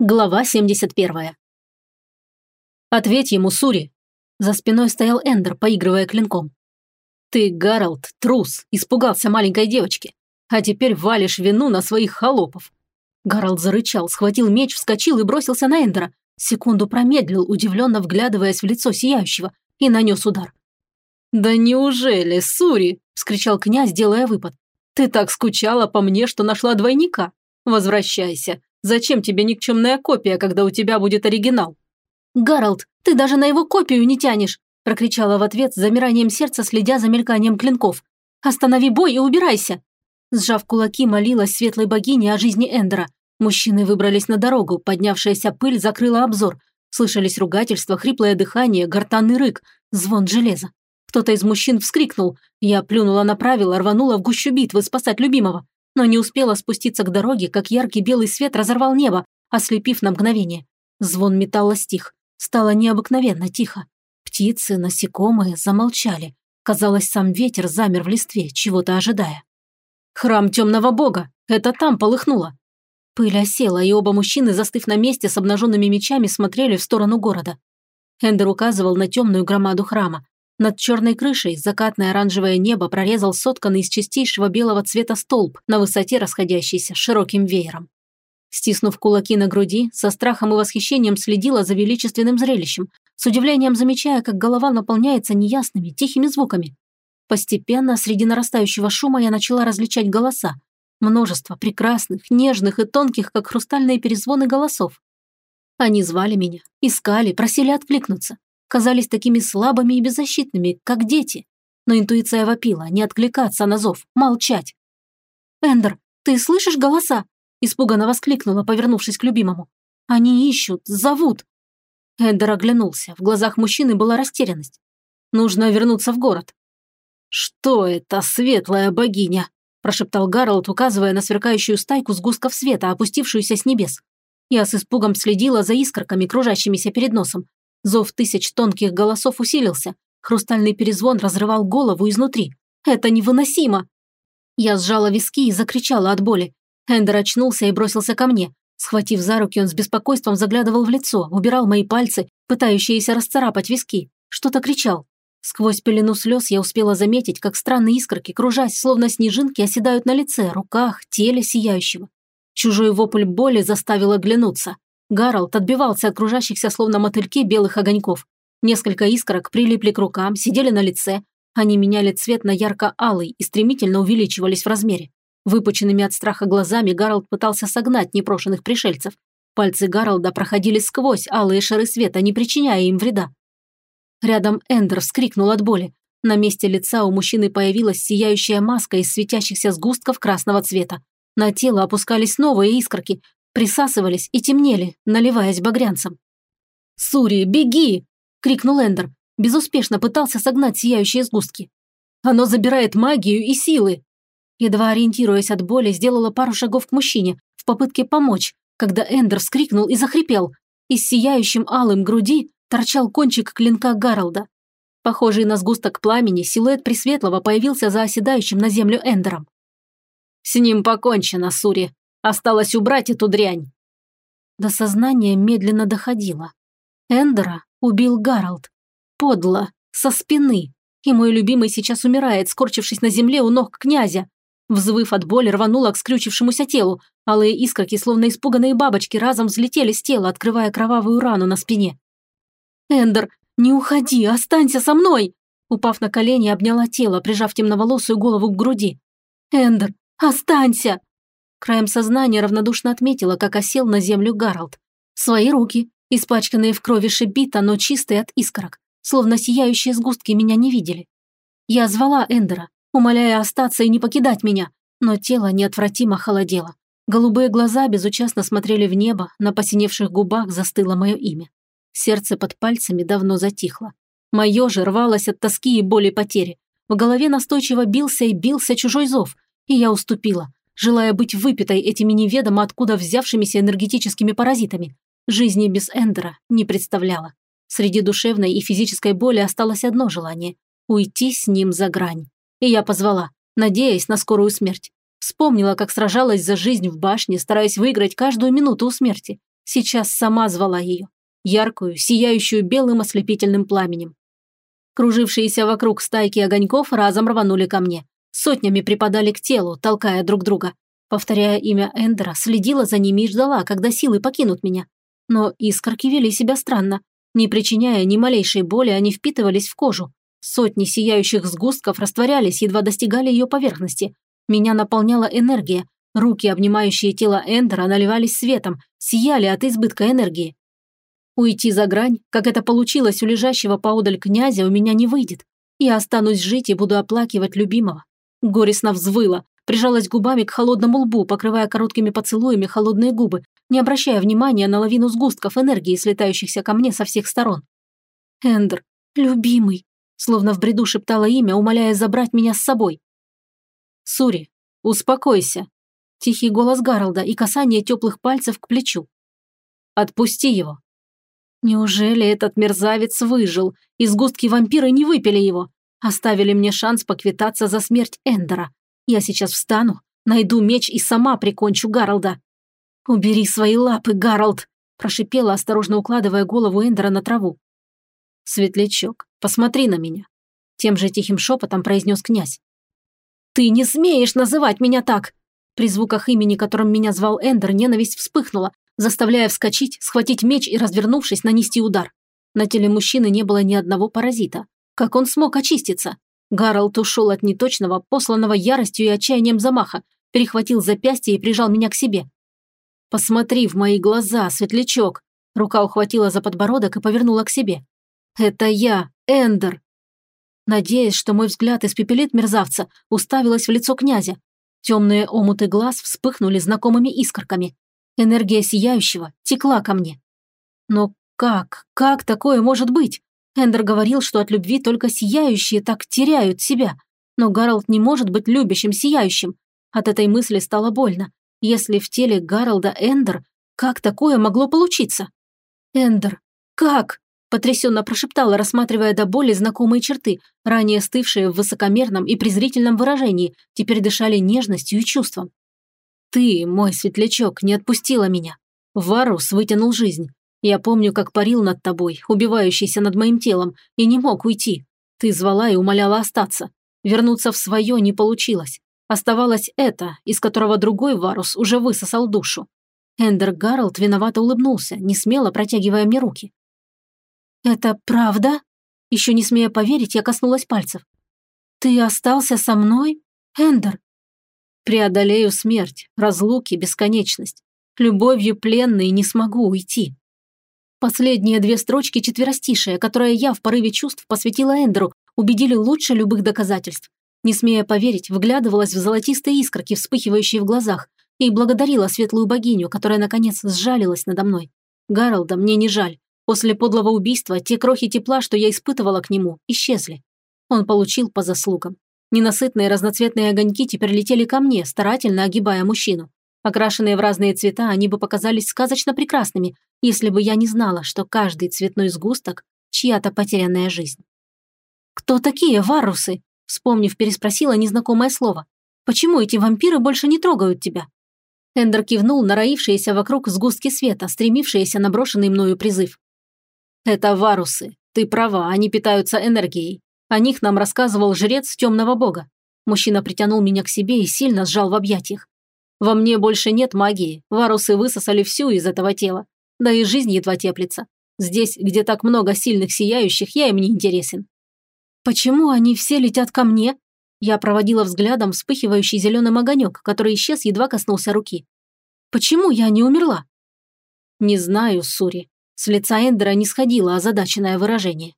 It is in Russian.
Глава 71. «Ответь ему, Сури!» За спиной стоял Эндер, поигрывая клинком. «Ты, Гарольд, трус, испугался маленькой девочки, а теперь валишь вину на своих холопов». Гарольд зарычал, схватил меч, вскочил и бросился на Эндера. Секунду промедлил, удивленно вглядываясь в лицо сияющего, и нанес удар. «Да неужели, Сури?» – вскричал князь, делая выпад. «Ты так скучала по мне, что нашла двойника. Возвращайся, Зачем тебе никчемная копия, когда у тебя будет оригинал?» «Гарольд, ты даже на его копию не тянешь!» прокричала в ответ с замиранием сердца, следя за мельканием клинков. «Останови бой и убирайся!» Сжав кулаки, молилась светлой богине о жизни Эндера. Мужчины выбрались на дорогу, поднявшаяся пыль закрыла обзор. Слышались ругательства, хриплое дыхание, гортанный рык, звон железа. Кто-то из мужчин вскрикнул. Я плюнула на правила, рванула в гущу битвы спасать любимого но не успела спуститься к дороге, как яркий белый свет разорвал небо, ослепив на мгновение. Звон металла стих. Стало необыкновенно тихо. Птицы, насекомые замолчали. Казалось, сам ветер замер в листве, чего-то ожидая. «Храм темного бога! Это там полыхнуло!» Пыль осела, и оба мужчины, застыв на месте с обнаженными мечами, смотрели в сторону города. Эндер указывал на темную громаду храма. Над черной крышей закатное оранжевое небо прорезал сотканный из чистейшего белого цвета столб на высоте расходящийся широким веером. Стиснув кулаки на груди, со страхом и восхищением следила за величественным зрелищем, с удивлением замечая, как голова наполняется неясными, тихими звуками. Постепенно, среди нарастающего шума, я начала различать голоса. Множество прекрасных, нежных и тонких, как хрустальные перезвоны голосов. Они звали меня, искали, просили откликнуться казались такими слабыми и беззащитными, как дети. Но интуиция вопила, не откликаться на зов, молчать. «Эндер, ты слышишь голоса?» – испуганно воскликнула, повернувшись к любимому. «Они ищут, зовут». Эндер оглянулся, в глазах мужчины была растерянность. «Нужно вернуться в город». «Что это, светлая богиня?» – прошептал Гаролд, указывая на сверкающую стайку сгустков света, опустившуюся с небес. Я с испугом следила за искорками, кружащимися перед носом, Зов тысяч тонких голосов усилился. Хрустальный перезвон разрывал голову изнутри. Это невыносимо! Я сжала виски и закричала от боли. Эндер очнулся и бросился ко мне. Схватив за руки, он с беспокойством заглядывал в лицо, убирал мои пальцы, пытающиеся расцарапать виски. Что-то кричал. Сквозь пелену слез я успела заметить, как странные искорки, кружась, словно снежинки, оседают на лице, руках, теле сияющего. Чужой вопль боли заставил оглянуться. Гарольд отбивался от кружащихся словно мотыльки белых огоньков. Несколько искорок прилипли к рукам, сидели на лице. Они меняли цвет на ярко-алый и стремительно увеличивались в размере. Выпученными от страха глазами Гарольд пытался согнать непрошенных пришельцев. Пальцы Гарольда проходили сквозь алые шары света, не причиняя им вреда. Рядом Эндер вскрикнул от боли. На месте лица у мужчины появилась сияющая маска из светящихся сгустков красного цвета. На тело опускались новые искорки, присасывались и темнели, наливаясь багрянцем. «Сури, беги!» – крикнул Эндер. Безуспешно пытался согнать сияющие сгустки. «Оно забирает магию и силы!» Едва ориентируясь от боли, сделала пару шагов к мужчине в попытке помочь, когда Эндер вскрикнул и захрипел. Из сияющим алым груди торчал кончик клинка Гаролда. Похожий на сгусток пламени, силуэт Пресветлого появился за оседающим на землю Эндером. «С ним покончено, Сури», Осталось убрать эту дрянь. До сознания медленно доходило. Эндера убил Гарольд. Подло, со спины. И мой любимый сейчас умирает, скорчившись на земле у ног князя. Взвыв от боли, рванула к скрючившемуся телу. Алые искорки, словно испуганные бабочки, разом взлетели с тела, открывая кровавую рану на спине. «Эндер, не уходи, останься со мной!» Упав на колени, обняла тело, прижав темноволосую голову к груди. «Эндер, останься!» Краем сознания равнодушно отметила, как осел на землю Гарольд. Свои руки, испачканные в крови шибита, но чистые от искорок, словно сияющие сгустки меня не видели. Я звала Эндера, умоляя остаться и не покидать меня, но тело неотвратимо холодело. Голубые глаза безучастно смотрели в небо, на посиневших губах застыло мое имя. Сердце под пальцами давно затихло. Мое же рвалось от тоски и боли потери. В голове настойчиво бился и бился чужой зов, и я уступила, желая быть выпитой этими неведомо откуда взявшимися энергетическими паразитами. Жизни без Эндера не представляла. Среди душевной и физической боли осталось одно желание – уйти с ним за грань. И я позвала, надеясь на скорую смерть. Вспомнила, как сражалась за жизнь в башне, стараясь выиграть каждую минуту у смерти. Сейчас сама звала ее. Яркую, сияющую белым ослепительным пламенем. Кружившиеся вокруг стайки огоньков разом рванули ко мне. Сотнями припадали к телу, толкая друг друга. Повторяя имя Эндера, следила за ними и ждала, когда силы покинут меня. Но искорки вели себя странно. Не причиняя ни малейшей боли, они впитывались в кожу. Сотни сияющих сгустков растворялись, едва достигали ее поверхности. Меня наполняла энергия. Руки, обнимающие тело Эндера, наливались светом, сияли от избытка энергии. Уйти за грань, как это получилось у лежащего поодаль князя, у меня не выйдет. Я останусь жить и буду оплакивать любимого. Горестно взвыла, прижалась губами к холодному лбу, покрывая короткими поцелуями холодные губы, не обращая внимания на лавину сгустков энергии, слетающихся ко мне со всех сторон. «Эндер, любимый», словно в бреду шептала имя, умоляя забрать меня с собой. «Сури, успокойся», тихий голос Гаролда и касание теплых пальцев к плечу. «Отпусти его». Неужели этот мерзавец выжил, и сгустки вампира не выпили его? Оставили мне шанс поквитаться за смерть Эндера. Я сейчас встану, найду меч и сама прикончу Гаролда. «Убери свои лапы, Гаролд!» – прошипела, осторожно укладывая голову Эндера на траву. «Светлячок, посмотри на меня!» – тем же тихим шепотом произнес князь. «Ты не смеешь называть меня так!» При звуках имени, которым меня звал Эндер, ненависть вспыхнула, заставляя вскочить, схватить меч и, развернувшись, нанести удар. На теле мужчины не было ни одного паразита. Как он смог очиститься? Гарольд ушел от неточного, посланного яростью и отчаянием замаха, перехватил запястье и прижал меня к себе. «Посмотри в мои глаза, светлячок!» Рука ухватила за подбородок и повернула к себе. «Это я, Эндер!» Надеясь, что мой взгляд испепелит мерзавца, уставилась в лицо князя. Темные омуты глаз вспыхнули знакомыми искорками. Энергия сияющего текла ко мне. Но как, как такое может быть? Эндер говорил, что от любви только сияющие так теряют себя. Но Гарольд не может быть любящим сияющим. От этой мысли стало больно. Если в теле Гарольда Эндер, как такое могло получиться? Эндер, как? Потрясенно прошептала, рассматривая до боли знакомые черты, ранее стывшие в высокомерном и презрительном выражении, теперь дышали нежностью и чувством. «Ты, мой светлячок, не отпустила меня. Варус вытянул жизнь. Я помню, как парил над тобой, убивающийся над моим телом, и не мог уйти. Ты звала и умоляла остаться. Вернуться в свое не получилось. Оставалось это, из которого другой Варус уже высосал душу. Эндер Гарольд виновато улыбнулся, не смело протягивая мне руки. «Это правда?» Еще не смея поверить, я коснулась пальцев. «Ты остался со мной, Эндер?» «Преодолею смерть, разлуки, бесконечность. Любовью пленной не смогу уйти», Последние две строчки четверостишия, которые я в порыве чувств посвятила Эндеру, убедили лучше любых доказательств. Не смея поверить, вглядывалась в золотистые искорки, вспыхивающие в глазах, и благодарила светлую богиню, которая, наконец, сжалилась надо мной. Гаролда мне не жаль. После подлого убийства те крохи тепла, что я испытывала к нему, исчезли. Он получил по заслугам. Ненасытные разноцветные огоньки теперь летели ко мне, старательно огибая мужчину. Окрашенные в разные цвета, они бы показались сказочно прекрасными, если бы я не знала, что каждый цветной сгусток – чья-то потерянная жизнь. «Кто такие варусы?» – вспомнив, переспросила незнакомое слово. «Почему эти вампиры больше не трогают тебя?» Эндер кивнул на роившиеся вокруг сгустки света, стремившиеся на брошенный мною призыв. «Это варусы. Ты права, они питаются энергией. О них нам рассказывал жрец темного бога. Мужчина притянул меня к себе и сильно сжал в объятиях. Во мне больше нет магии, варусы высосали всю из этого тела. Да и жизнь едва теплится. Здесь, где так много сильных сияющих, я им не интересен. Почему они все летят ко мне? Я проводила взглядом вспыхивающий зеленым огонек, который исчез, едва коснулся руки. Почему я не умерла? Не знаю, Сури. С лица Эндера не сходило озадаченное выражение.